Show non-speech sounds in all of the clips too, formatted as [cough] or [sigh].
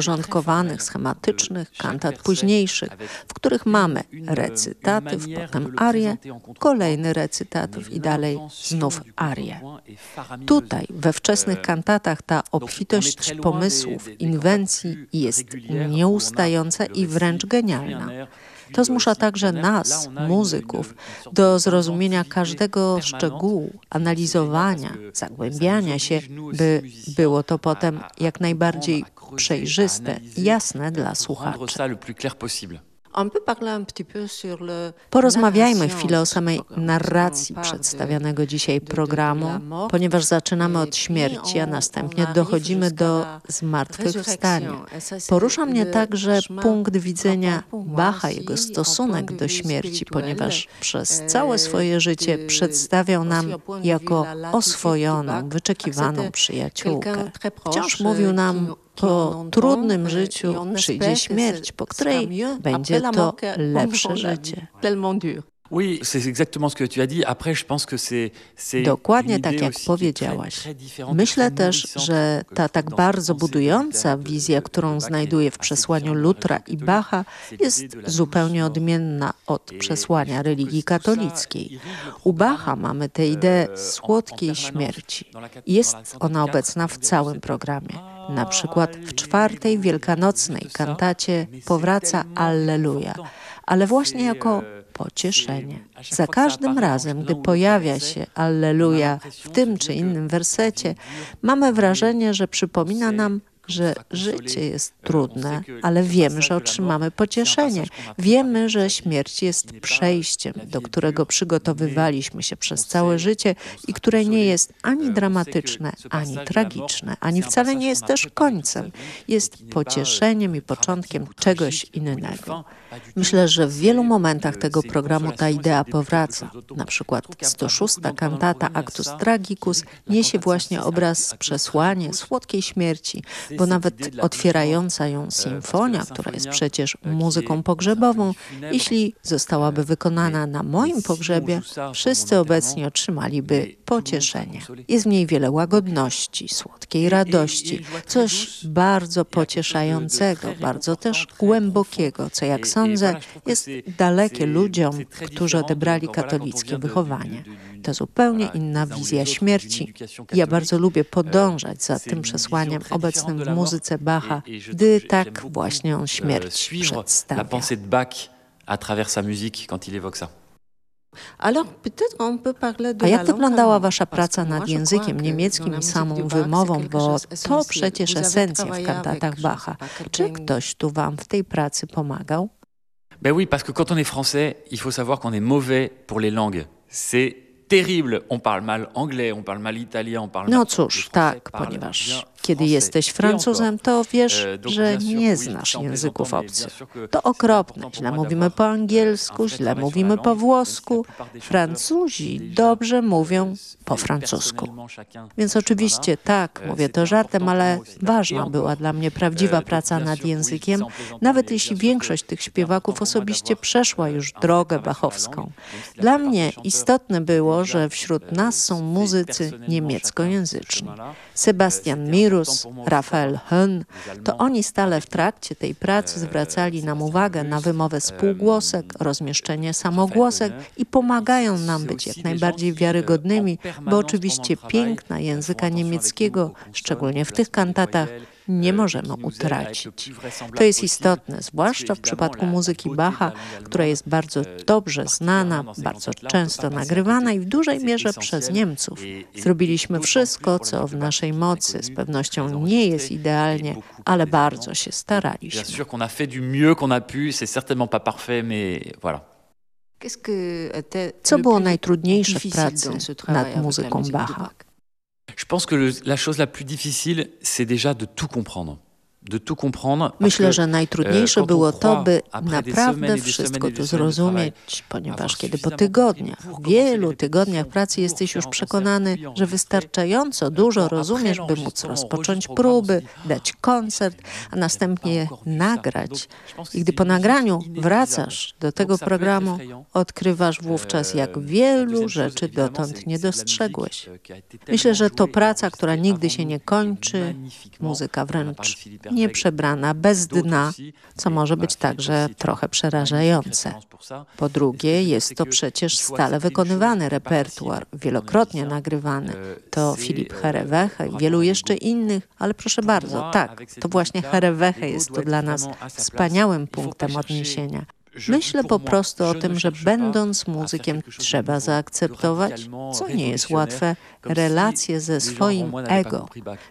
porządkowanych, schematycznych kantat późniejszych, w których mamy recytatyw, potem arię, kolejny recytatyw i dalej znów arię. Tutaj, we wczesnych kantatach, ta obfitość pomysłów, inwencji jest nieustająca i wręcz genialna. To zmusza także nas, muzyków, do zrozumienia każdego szczegółu, analizowania, zagłębiania się, by było to potem jak najbardziej przejrzyste, jasne dla słuchaczy. Porozmawiajmy chwilę o samej narracji przedstawianego dzisiaj programu, ponieważ zaczynamy od śmierci, a następnie dochodzimy do zmartwychwstania. Porusza mnie także punkt widzenia Bacha, jego stosunek do śmierci, ponieważ przez całe swoje życie przedstawiał nam jako oswojoną, wyczekiwaną przyjaciółkę. Wciąż mówił nam po trudnym życiu przyjdzie śmierć, po której będzie to lepsze życie. Dokładnie tak jak powiedziałaś. Myślę też, że ta tak bardzo budująca wizja, którą znajduję w przesłaniu Lutra i Bacha, jest zupełnie odmienna od przesłania religii katolickiej. U Bacha mamy tę ideę słodkiej śmierci. Jest ona obecna w całym programie. Na przykład w czwartej wielkanocnej kantacie powraca Alleluja, ale właśnie jako pocieszenie. Za każdym razem, gdy pojawia się Alleluja w tym czy innym wersecie, mamy wrażenie, że przypomina nam że życie jest trudne, ale wiemy, że otrzymamy pocieszenie. Wiemy, że śmierć jest przejściem, do którego przygotowywaliśmy się przez całe życie i które nie jest ani dramatyczne, ani tragiczne, ani wcale nie jest też końcem. Jest pocieszeniem i początkiem czegoś innego. Myślę, że w wielu momentach tego programu ta idea powraca. Na przykład 106 kantata Actus Tragicus niesie właśnie obraz przesłanie słodkiej śmierci, bo nawet otwierająca ją symfonia, która jest przecież muzyką pogrzebową, jeśli zostałaby wykonana na moim pogrzebie, wszyscy obecni otrzymaliby pocieszenie. Jest w niej wiele łagodności, słodkiej radości, coś bardzo pocieszającego, bardzo też głębokiego, co jak sądzę jest dalekie ludziom, którzy odebrali katolickie wychowanie. To zupełnie inna wizja śmierci. Ja bardzo lubię podążać za tym przesłaniem obecnym w muzyce Bacha, gdy tak właśnie on śmierć przedstawia. A jak wyglądała Wasza praca nad językiem niemieckim i samą wymową, bo to przecież esencja w kantatach Bacha. Czy ktoś tu Wam w tej pracy pomagał? Ben oui, parce que quand on est français, il faut savoir qu'on est mauvais pour les langues. C'est terrible. On parle mal anglais, on parle mal italien, on parle No cóż, tak, ponieważ kiedy jesteś Francuzem, to wiesz, E, że nie znasz języków obcych. To okropne. Źle mówimy po angielsku, źle mówimy po włosku. Francuzi dobrze mówią po francusku. Więc oczywiście tak, mówię to żartem, ale ważna była dla mnie prawdziwa praca nad językiem, nawet jeśli większość tych śpiewaków osobiście przeszła już drogę bachowską. Dla mnie istotne było, że wśród nas są muzycy niemieckojęzyczni. Sebastian Rafael Höhn, to oni stale w trakcie tej pracy zwracali nam uwagę na wymowę spółgłosek, rozmieszczenie samogłosek i pomagają nam być jak najbardziej wiarygodnymi, bo oczywiście piękna języka niemieckiego, szczególnie w tych kantatach, nie możemy utracić. To jest istotne, zwłaszcza w przypadku muzyki Bacha, która jest bardzo dobrze znana, bardzo często nagrywana i w dużej mierze przez Niemców. Zrobiliśmy wszystko, co w naszej mocy. Z pewnością nie jest idealnie, ale bardzo się staraliśmy. Bien sûr qu'on a fait du mieux qu'on a pu, c'est certainement pas parfait, mais voilà. Co było najtrudniejsze w pracy nad muzyką Bacha? Je pense que la chose la plus difficile, c'est déjà de tout comprendre. Myślę, że e, najtrudniejsze było to, by naprawdę wszystko tu zrozumieć, ponieważ kiedy po tygodniach, wielu tygodniach pracy jesteś już przekonany, że wystarczająco dużo rozumiesz, by móc rozpocząć próby, dać koncert, a następnie nagrać. I gdy po nagraniu wracasz do tego programu, odkrywasz wówczas, jak Euh, la wielu rzeczy dotąd nie dostrzegłeś. euh, Myślę, że to praca, która nigdy się nie kończy, muzyka wręcz de Philippe nieprzebrana, bez dna, co może być także trochę przerażające. Po drugie, jest to przecież stale wykonywany repertuar, wielokrotnie nagrywany. To Filip Hereweche i wielu jeszcze innych, ale proszę bardzo, tak, to właśnie Hereweche jest tu dla nas wspaniałym punktem odniesienia. Myślę po prostu o tym, że będąc muzykiem trzeba zaakceptować, co nie jest łatwe, relacje ze swoim ego.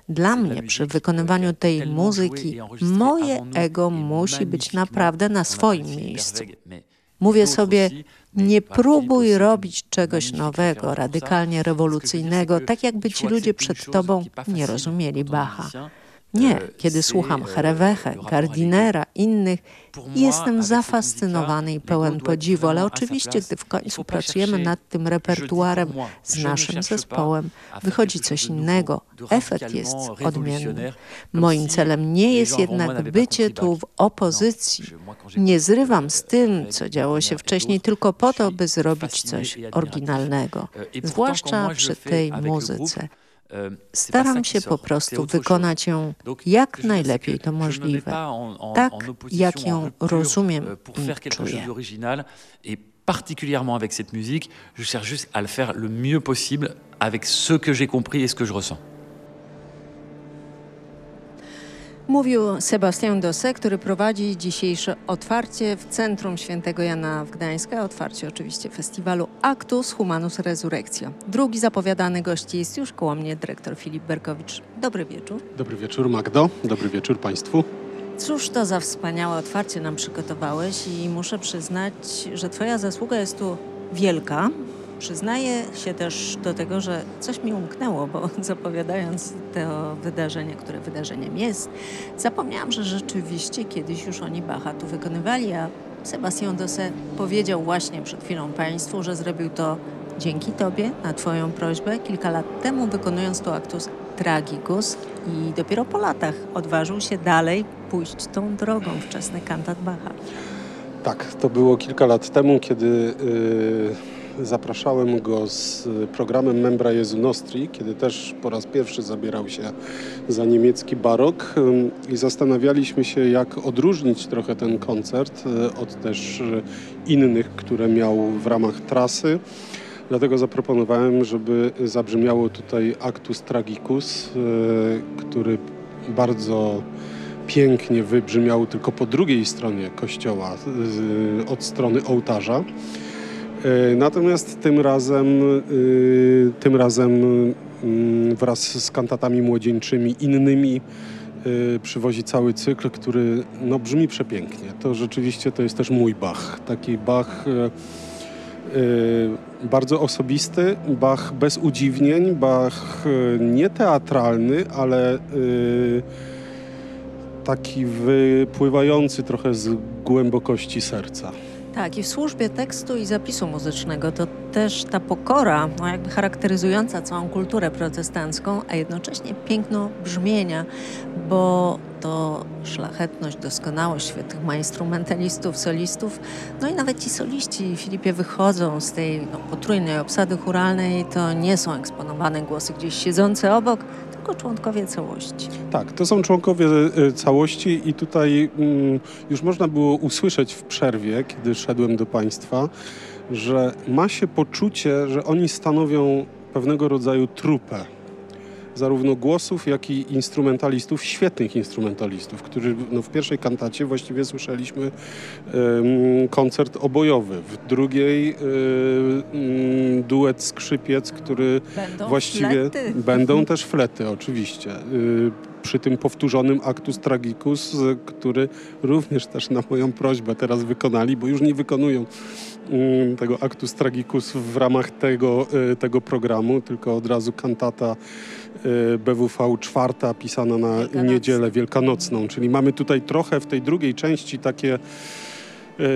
Dla mnie przy wykonywaniu tej muzyki moje ego musi być naprawdę na swoim miejscu. Mówię sobie, nie próbuj robić czegoś nowego, radykalnie rewolucyjnego, tak jakby ci ludzie przed tobą nie rozumieli Bacha. Nie, kiedy słucham Hereweche, Gardinera, innych, jestem zafascynowany i pełen podziwu, ale oczywiście, gdy w końcu pracujemy nad tym repertuarem z naszym zespołem, wychodzi coś innego. Efekt jest odmienny. Moim celem nie jest jednak bycie tu w opozycji. Nie zrywam z tym, co działo się wcześniej, tylko po to, by zrobić coś oryginalnego, zwłaszcza przy tej muzyce. Staram się po prostu wykonać ją jak najlepiej to możliwe, tak jak ją rozumiem i czuję. particulièrement avec cette musique, je cherche juste à le faire le mieux possible avec ce que j'ai compris et ce que je ressens. Mówił Sebastian Dose, który prowadzi dzisiejsze otwarcie w Centrum Świętego Jana w Gdańsku, otwarcie oczywiście festiwalu Actus Humanus Resurrectio. Drugi zapowiadany gość jest już koło mnie dyrektor Filip Berkowicz. Dobry wieczór. Dobry wieczór Magdo, dobry wieczór Państwu. Cóż to za wspaniałe otwarcie nam przygotowałeś i muszę przyznać, że Twoja zasługa jest tu wielka, Przyznaję się też do tego, że coś mi umknęło, bo [laughs] zapowiadając to wydarzenie, które wydarzeniem jest, zapomniałam, że rzeczywiście kiedyś już oni Bacha tu wykonywali, a Sebastian Dose powiedział właśnie przed chwilą Państwu, że zrobił to dzięki Tobie, na Twoją prośbę, kilka lat temu wykonując tu aktus Tragicus i dopiero po latach odważył się dalej pójść tą drogą wczesny kantat Bacha. Tak, to było kilka lat temu, kiedy... Yy zapraszałem go z programem Membra Jezu Nostri, kiedy też po raz pierwszy zabierał się za niemiecki barok i zastanawialiśmy się, jak odróżnić trochę ten koncert e, od też e, innych, które miał w ramach trasy. Dlatego zaproponowałem, żeby zabrzmiało tutaj Actus Tragicus, e, który bardzo pięknie wybrzmiał tylko po drugiej stronie kościoła, od strony ołtarza. E, natomiast tym razem, e, tym razem mm, wraz z kantatami młodzieńczymi innymi e, przywozi cały cykl, który no, brzmi przepięknie. To rzeczywiście to jest też mój Bach. Taki Bach bardzo osobisty, Bach bez udziwnień, Bach nieteatralny, ale taki wypływający trochę z głębokości serca. Tak, i w służbie tekstu i zapisu muzycznego to też ta pokora, no jakby charakteryzująca całą kulturę protestancką, a jednocześnie piękno brzmienia, bo to szlachetność, doskonałość świetnych ma instrumentalistów, solistów. No i nawet ci soliści, Filipie, wychodzą z tej no, potrójnej obsady churalnej, to nie są eksponowane głosy gdzieś siedzące obok, tylko członkowie całości. Tak, to są członkowie e, całości i tutaj mm, już można było usłyszeć w przerwie, kiedy szedłem do Państwa, że ma się poczucie, że oni stanowią pewnego rodzaju trupę zarówno głosów, jak i instrumentalistów, świetnych instrumentalistów, którzy no, w pierwszej kantacie właściwie słyszeliśmy koncert obojowy, w drugiej duet skrzypiec, który będą właściwie flety. będą też flety oczywiście. Y, przy tym powtórzonym Actus Tragicus, który również też na moją prośbę teraz wykonali, bo już nie wykonują tego Actus Tragicus w ramach tego, y, tego programu, tylko od razu kantata y, BWV czwarta pisana na niedzielę wielkanocną, czyli mamy tutaj trochę w tej drugiej części takie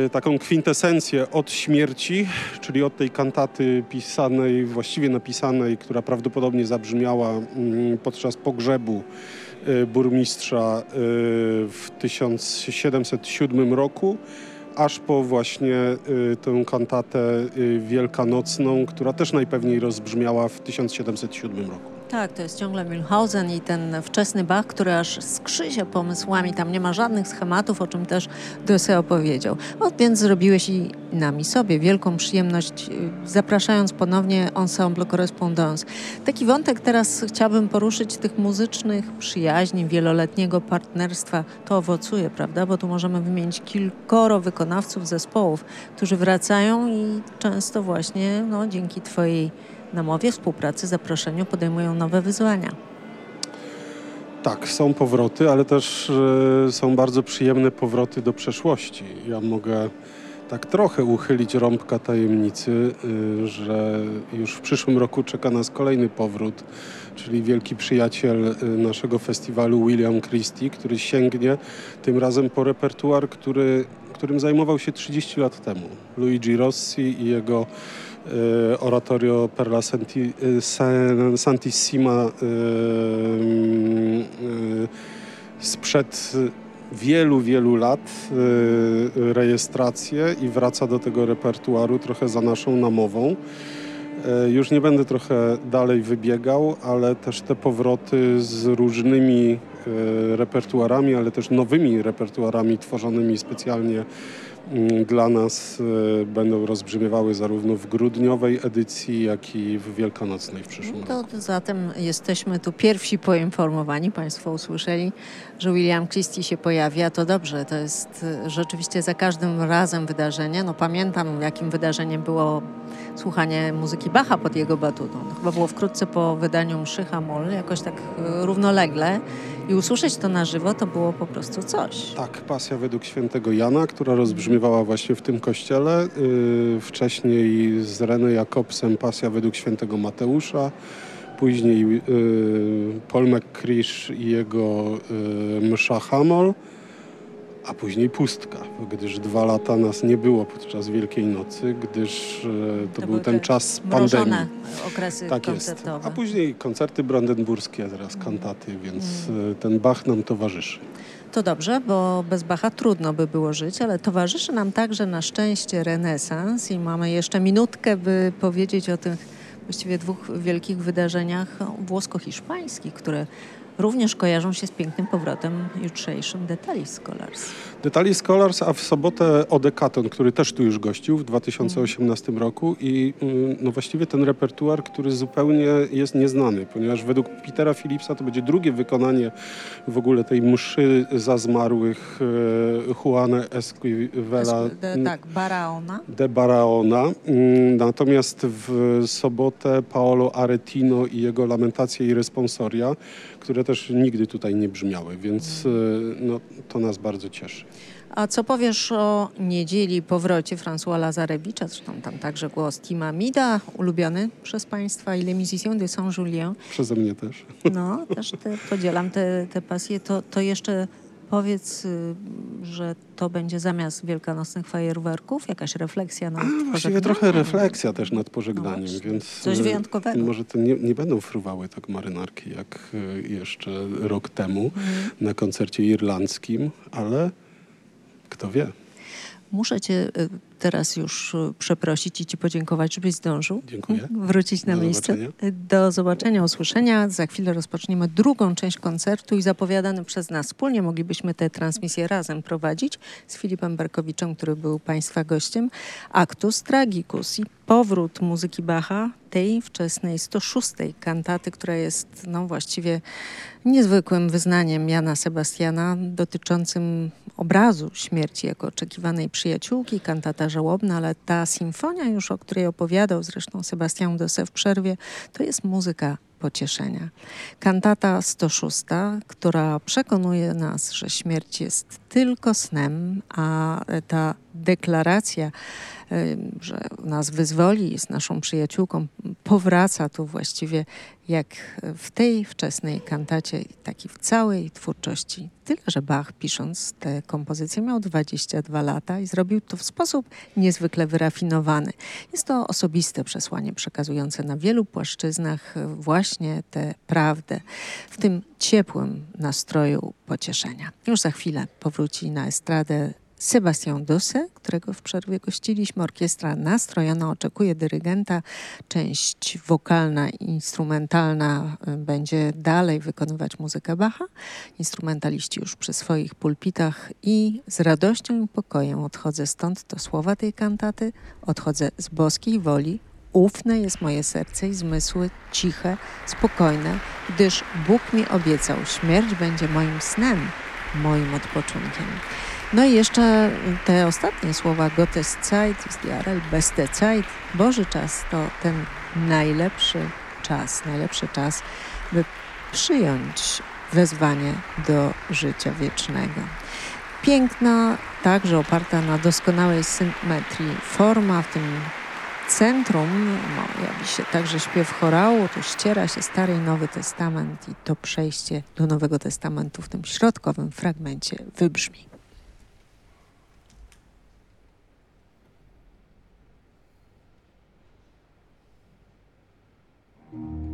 y, taką kwintesencję od śmierci, czyli od tej kantaty pisanej, właściwie napisanej, która prawdopodobnie zabrzmiała mm, podczas pogrzebu burmistrza w 1707 roku, aż po właśnie y, tę kantatę wielkanocną, która też najpewniej rozbrzmiała w 1707 roku. Tak, to jest ciągle Mühlhausen i ten wczesny Bach, który aż skrzy się pomysłami, tam nie ma żadnych schematów, o czym też Dose opowiedział. O, więc zrobiłeś i nami sobie wielką przyjemność, y, zapraszając ponownie Ensemble Correspondance. Taki wątek teraz chciałabym poruszyć tych muzycznych przyjaźni, wieloletniego partnerstwa. To owocuje, prawda? Bo tu możemy wymienić kilkoro wykonawców zespołów, którzy wracają i często właśnie no, dzięki Twojej namowie współpracy, zaproszeniu podejmują nowe wyzwania. Tak, są powroty, ale też y, są bardzo przyjemne powroty do przeszłości. Ja mogę tak trochę uchylić rąbka tajemnicy, y, że już w przyszłym roku czeka nas kolejny powrót, czyli wielki przyjaciel y, naszego festiwalu William Christie, który sięgnie tym razem po repertuar, który, którym zajmował się 30 lat temu. Luigi Rossi i jego oratorio per la Santi, y, Santissima y, sprzed wielu, wielu lat rejestrację i wraca do tego repertuaru trochę za naszą namową. Już nie będę trochę dalej wybiegał, ale też te powroty z różnymi repertuarami, ale też nowymi repertuarami tworzonymi specjalnie dla nas y, będą rozbrzmiewały zarówno w grudniowej edycji, jak i w wielkanocnej w przyszłym no to roku. Zatem jesteśmy tu pierwsi poinformowani. Państwo usłyszeli, że William Christie się pojawia. To dobrze, to jest y, rzeczywiście za każdym razem wydarzenie. No pamiętam, jakim wydarzeniem było słuchanie muzyki Bacha pod jego batutą. To chyba było wkrótce po wydaniu Mszy Hamol, jakoś tak y, równolegle. I usłyszeć to na żywo to było po prostu coś. Tak, pasja według świętego Jana, która rozbrzmiewała właśnie w tym kościele. Yy, wcześniej z René Jakobsem pasja według świętego Mateusza. Później yy, Paul McCrish i jego yy, Msza Hamol a później pustka, gdyż dwa lata nas nie było podczas Wielkiej Nocy, gdyż e, to, to był ten czas pandemii. okresy tak koncertowe. Jest. A później koncerty brandenburskie, teraz kantaty, więc mm. ten Bach nam towarzyszy. To dobrze, bo bez Bacha trudno by było żyć, ale towarzyszy nam także na szczęście renesans i mamy jeszcze minutkę, by powiedzieć o tych właściwie dwóch wielkich wydarzeniach włosko-hiszpańskich, które również kojarzą się z pięknym powrotem jutrzejszym Detali Scholars. Detali Scholars, a w sobotę Odekaton, który też tu już gościł w 2018 mm. roku i mm, no właściwie ten repertuar, który zupełnie jest nieznany, ponieważ według Petera Philipsa to będzie drugie wykonanie w ogóle tej mszy za zmarłych e, Juana Esquivela. tak, Baraona. De Baraona. Mm, natomiast w sobotę Paolo Aretino i jego Lamentacje i Responsoria, które też nigdy tutaj nie brzmiały, więc e, no, to nas bardzo cieszy. A co powiesz o niedzieli powrocie François Lazarewicza, zresztą tam także głos Tima Mida, ulubiony przez Państwa i Les Musiciens de Saint-Julien. Przeze mnie też. No, też te, podzielam te, te pasje. To, to jeszcze powiedz, y, że to będzie zamiast wielkanocnych fajerwerków, jakaś refleksja nad A, Właściwie trochę refleksja też nad pożegnaniem, no więc coś y, wyjątkowego. Może to nie, nie będą fruwały tak marynarki jak y, jeszcze rok temu mhm. na koncercie irlandzkim, ale kto wie. Muszę cię teraz już y, przeprosić i ci podziękować, żebyś zdążył Dziękuję. wrócić na Do miejsce. Zobaczenia. Do zobaczenia, usłyszenia. Za chwilę rozpoczniemy drugą część koncertu i zapowiadany przez nas wspólnie moglibyśmy tę transmisję razem prowadzić z Filipem Berkowiczem, który był Państwa gościem. Actus Tragicus i powrót muzyki Bacha, tej wczesnej 106 kantaty, która jest no, właściwie niezwykłym wyznaniem Jana Sebastiana dotyczącym obrazu śmierci jako oczekiwanej przyjaciółki, kantata żałobna, ale ta simfonia już, o której opowiadał zresztą Sebastian Dose w przerwie, to jest muzyka pocieszenia. Kantata 106, która przekonuje nas, że śmierć jest tylko snem, a ta deklaracja że nas wyzwoli, jest naszą przyjaciółką, powraca tu właściwie jak w tej wczesnej kantacie, tak i w całej twórczości. Tyle, że Bach pisząc tę kompozycję miał 22 lata i zrobił to w sposób niezwykle wyrafinowany. Jest to osobiste przesłanie przekazujące na wielu płaszczyznach właśnie tę prawdę w tym ciepłym nastroju pocieszenia. Już za chwilę powróci na estradę Sebastian Dose, którego w przerwie gościliśmy. Orkiestra nastrojona oczekuje dyrygenta. Część wokalna i instrumentalna y, będzie dalej wykonywać muzykę Bacha. Instrumentaliści już przy swoich pulpitach i z radością i pokojem odchodzę stąd. To słowa tej kantaty. Odchodzę z boskiej woli. Ufne jest moje serce i zmysły, ciche, spokojne, gdyż Bóg mi obiecał, śmierć będzie moim snem, moim odpoczynkiem. No i jeszcze te ostatnie słowa, Gottes Zeit ist die beste Zeit, Boży czas to ten najlepszy czas, najlepszy czas, by przyjąć wezwanie do życia wiecznego. Piękna, także oparta na doskonałej symetrii forma w tym centrum no, jawi się także śpiew chorału, tu ściera się Stary i Nowy Testament i to przejście do Nowego Testamentu w tym środkowym fragmencie wybrzmi. thank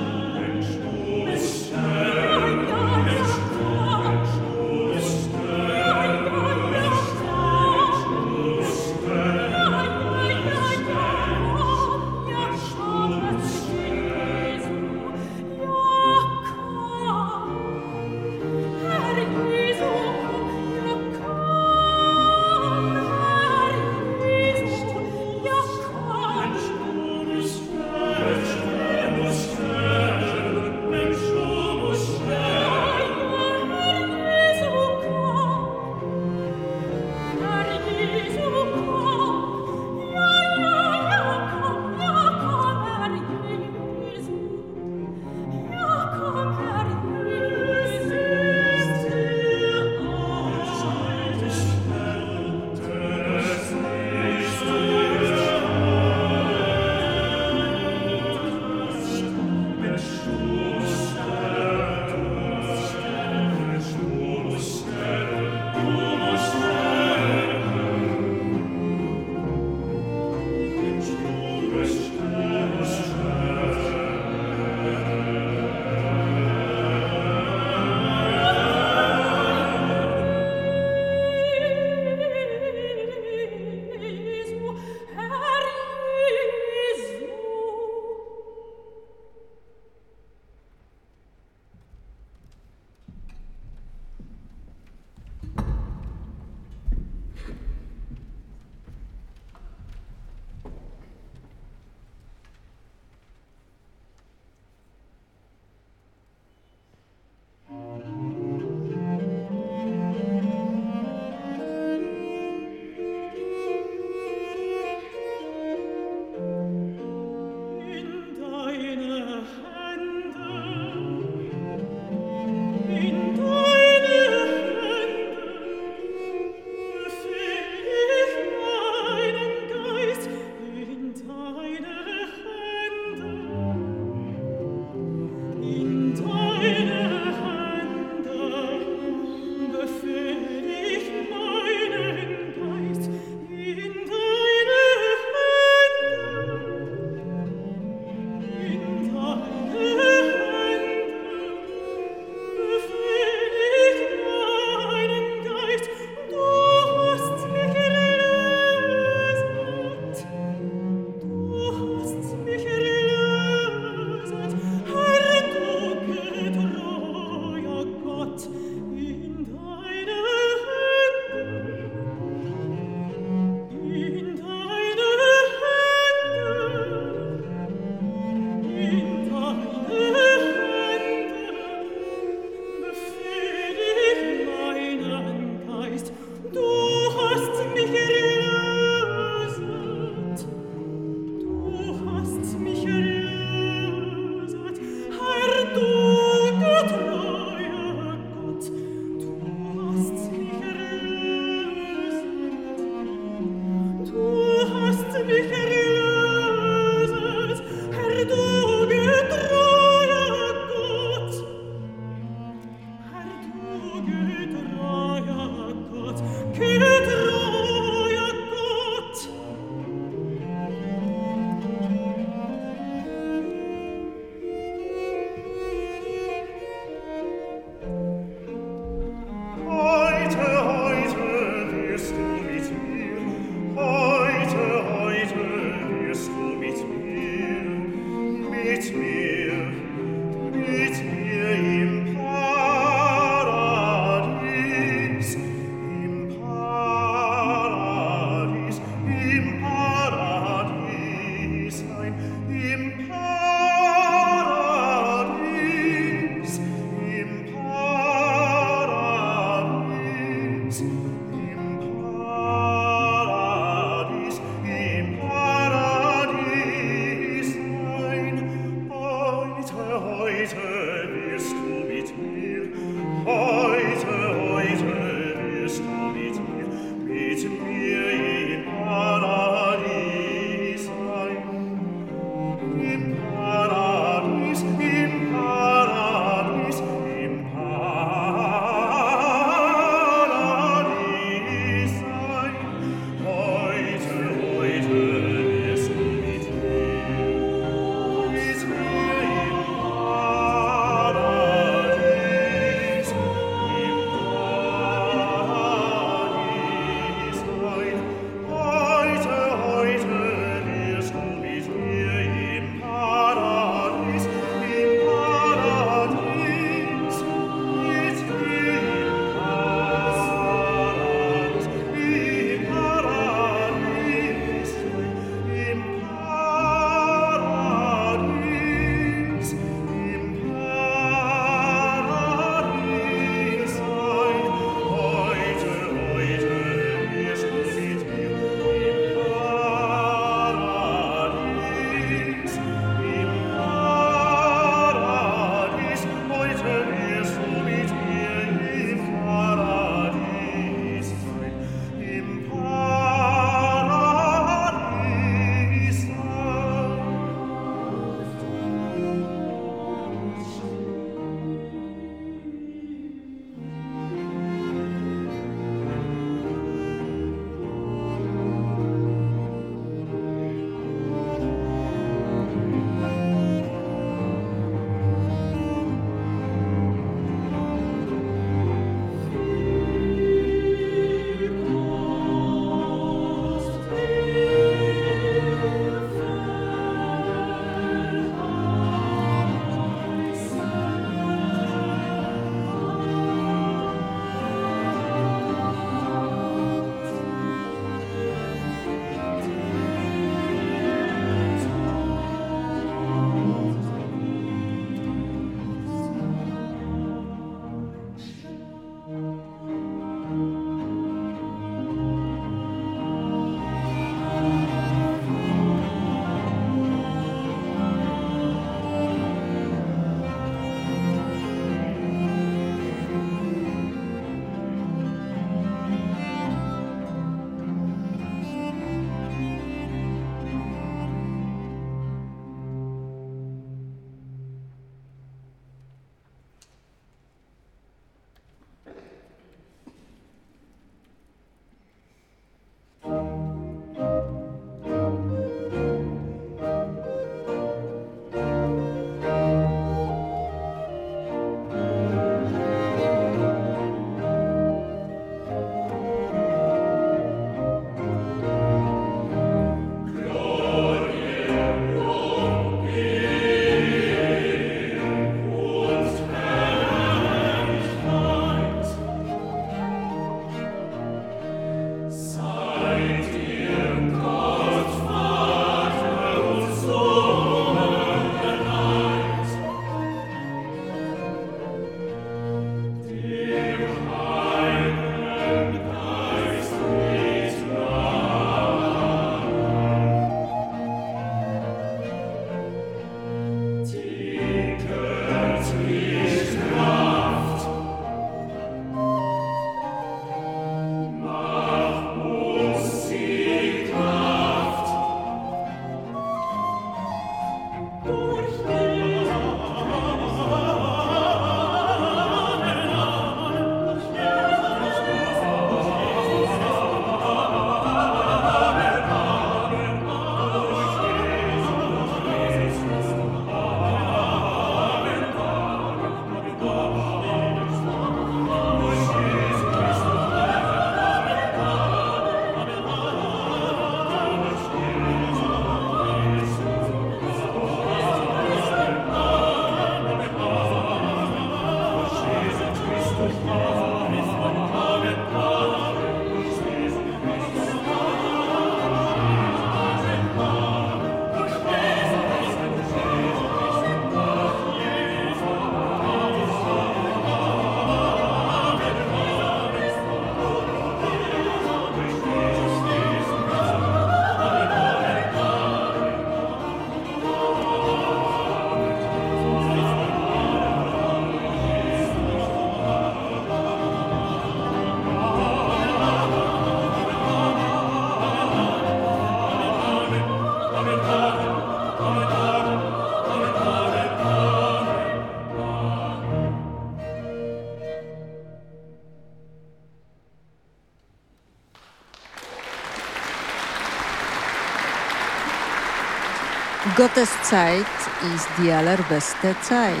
Gottes Zeit ist die allerbeste Zeit.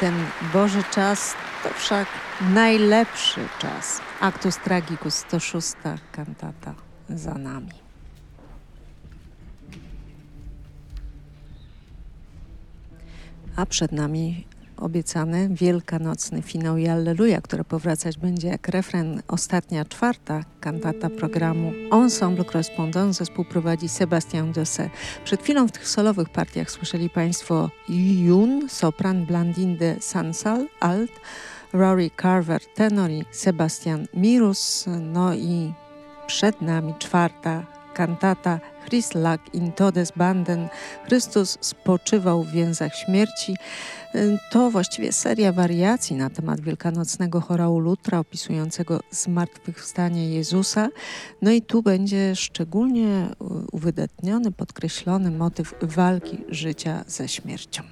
Ten Boży czas to wszak najlepszy czas. Actus Tragicus 106 kantata za nami. A przed nami obiecany wielkanocny finał i Alleluja, który powracać będzie jak refren ostatnia, czwarta kantata programu Ensemble Correspondant. Zespół prowadzi Sebastian Dose. Przed chwilą w tych solowych partiach słyszeli Państwo Yun, sopran, Blandine de Sansal, alt, Rory Carver, tenor i Sebastian Mirus. No i przed nami czwarta kantata Christ lag in Todesbanden. Chrystus spoczywał w więzach śmierci. To właściwie seria wariacji na temat wielkanocnego chorału Lutra opisującego zmartwychwstanie Jezusa. No i tu będzie szczególnie uwydatniony, podkreślony motyw walki życia ze śmiercią.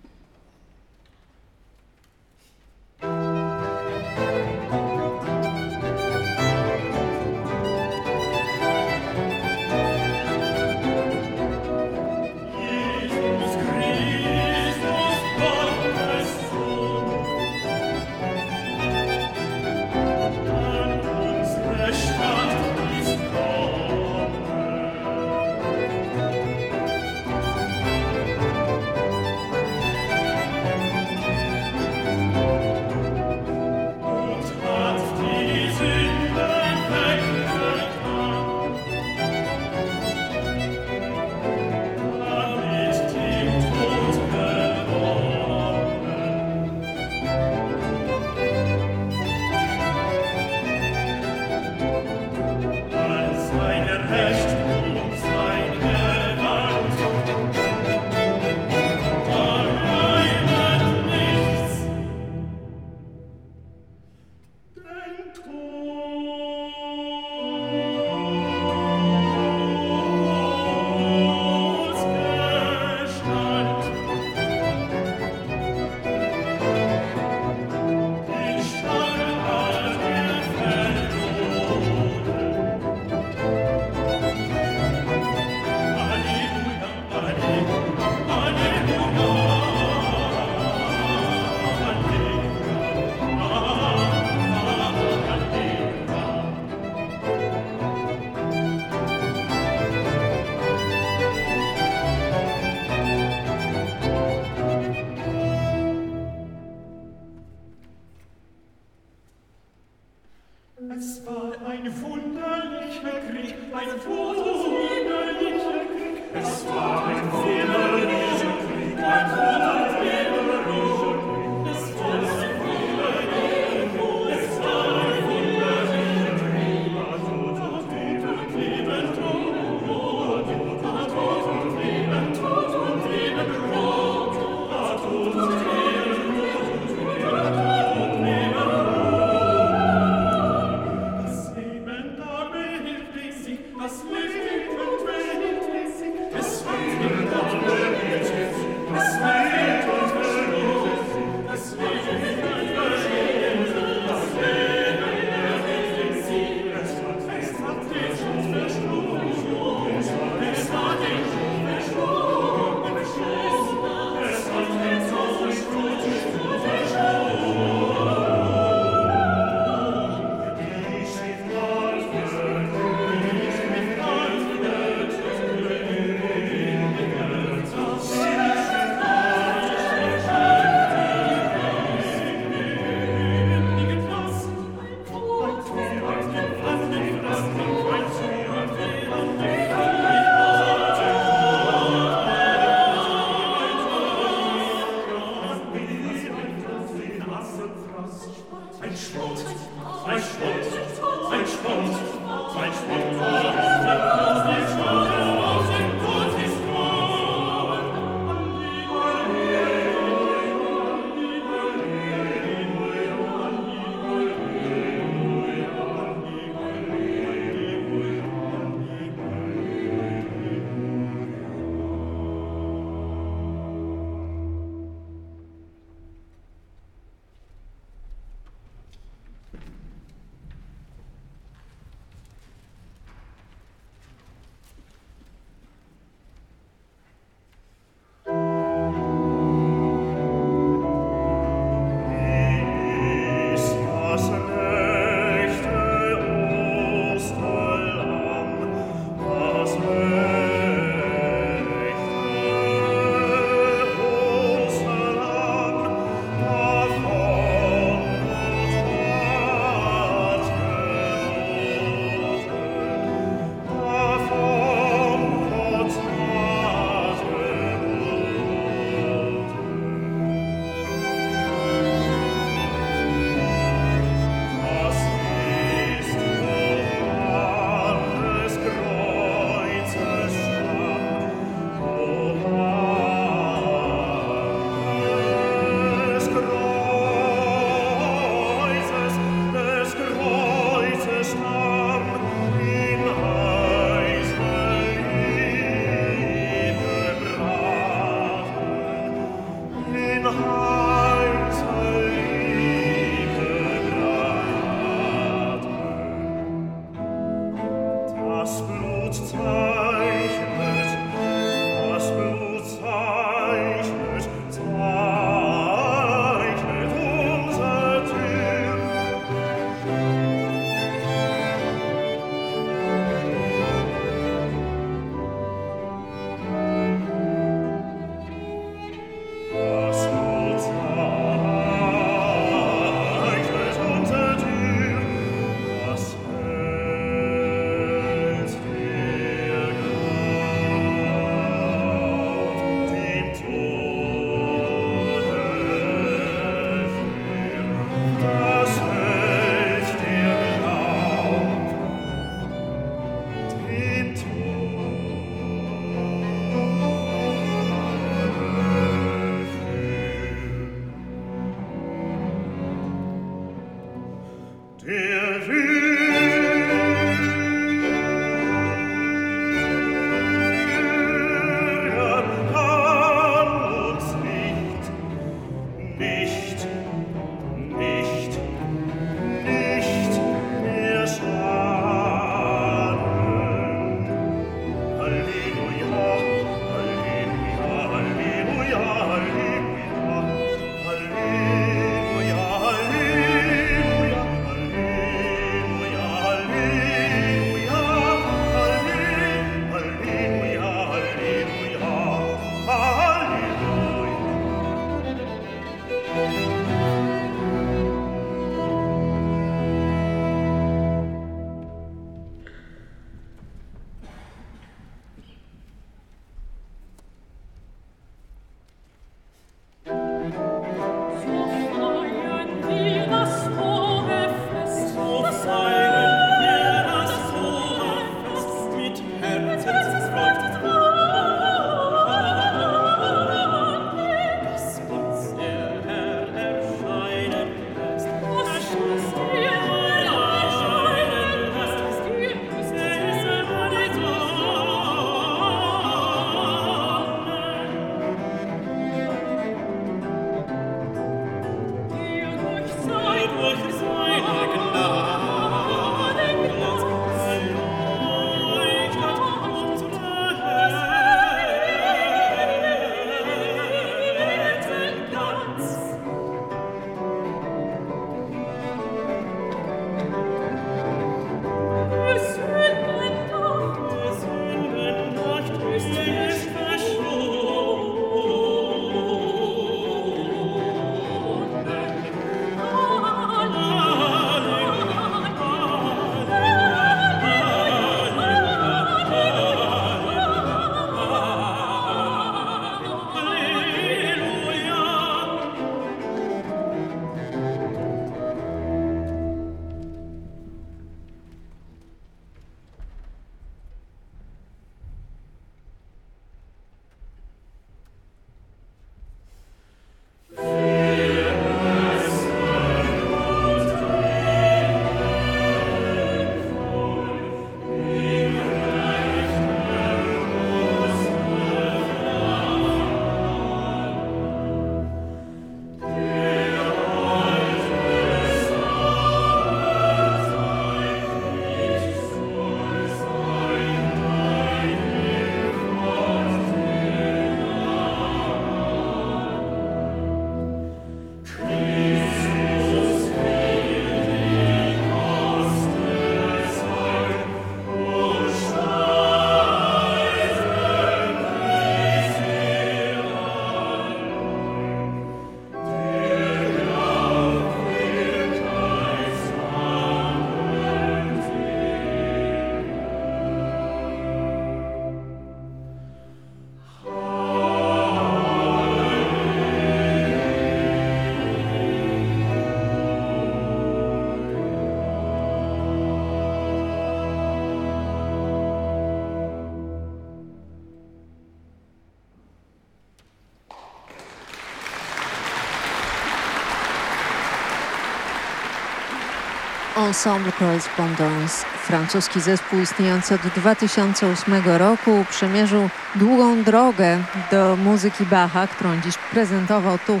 Ensemble Correspondance, francuski zespół istniejący od 2008 roku, przemierzył długą drogę do muzyki Bacha, którą dziś prezentował tu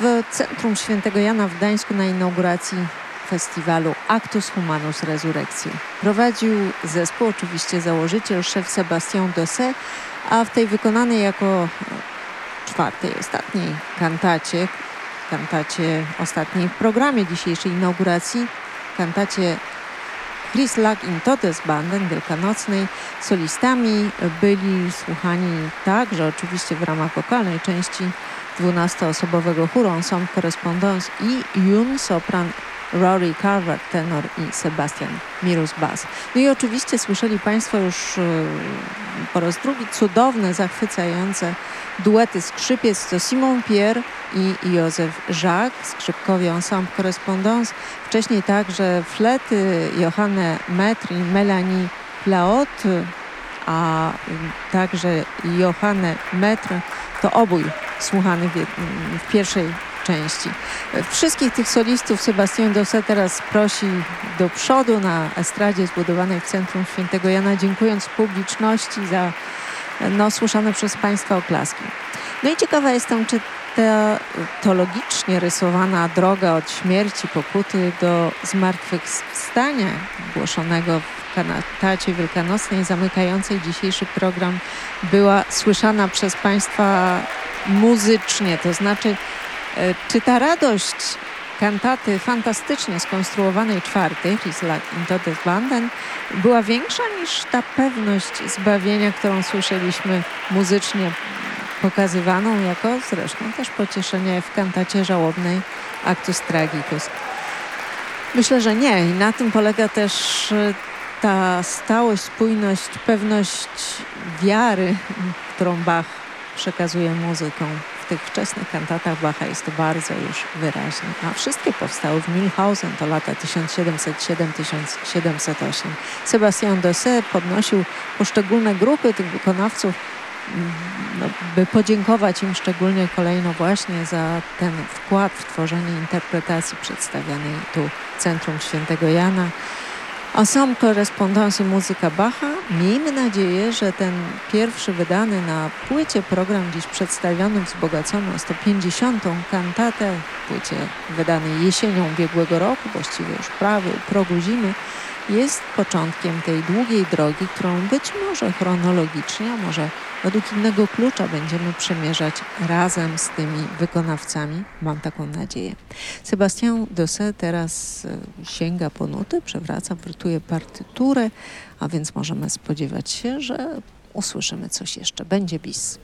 w Centrum Świętego Jana w Gdańsku na inauguracji festiwalu Actus Humanus Resurrectio. Prowadził zespół oczywiście założyciel, szef Sebastian Dosset, a w tej wykonanej jako czwartej, ostatniej kantacie, kantacie ostatniej w programie dzisiejszej inauguracji, kantacie Chris Luck in Todesbanden wielkanocnej. Solistami byli słuchani także oczywiście w ramach wokalnej części 12-osobowego chóru Ensemble Correspondance i Jun Sopran Rory Carver, tenor i Sebastian Mirus bass. No i oczywiście słyszeli Państwo już e, po raz drugi cudowne, zachwycające duety skrzypiec to Simon Pierre i Józef Jacques, skrzypkowie Ensemble Correspondance. Wcześniej także flety Johanne Metr i Melanie Plaot, a także Johanne Metr to obój słuchany w, w pierwszej części. Wszystkich tych solistów Sebastian Dosset teraz prosi do przodu na estradzie zbudowanej w centrum Świętego Jana, dziękując publiczności za no, słyszane przez Państwa oklaski. No i ciekawa jestem, czy ta to logicznie rysowana droga od śmierci, pokuty do zmartwychwstania głoszonego w kanatacie wielkanocnej zamykającej dzisiejszy program była słyszana przez Państwa muzycznie, to znaczy czy ta radość kantaty fantastycznie skonstruowanej czwartej, Rieslag in Todesbanden, była większa niż ta pewność zbawienia, którą słyszeliśmy muzycznie pokazywaną jako zresztą też pocieszenie w kantacie żałobnej Actus Tragicus. Myślę, że nie i na tym polega też e, ta stałość, spójność, pewność wiary, którą Bach przekazuje muzyką tych wczesnych kantatach Bacha jest to bardzo już wyraźne. A wszystkie powstały w Milhausen, to lata 1707-1708. Sebastian Dosset podnosił poszczególne grupy tych wykonawców, mm, no, by podziękować im szczególnie kolejno właśnie za ten wkład w tworzenie interpretacji przedstawianej tu Centrum Świętego Jana. Ensemble Korespondance i muzyka Bacha. Miejmy nadzieję, że ten pierwszy wydany na płycie program dziś przedstawiony, wzbogacony o 150. kantatę, płycie wydanej jesienią ubiegłego roku, właściwie już prawie u progu zimy, jest początkiem tej długiej drogi, którą być może chronologicznie, a może według innego klucza będziemy przemierzać razem z tymi wykonawcami. Mam taką nadzieję. Sebastian Dosset teraz e, sięga po nuty, przewraca, wrytuje partyturę, a więc możemy spodziewać się, że usłyszymy coś jeszcze. Będzie bis.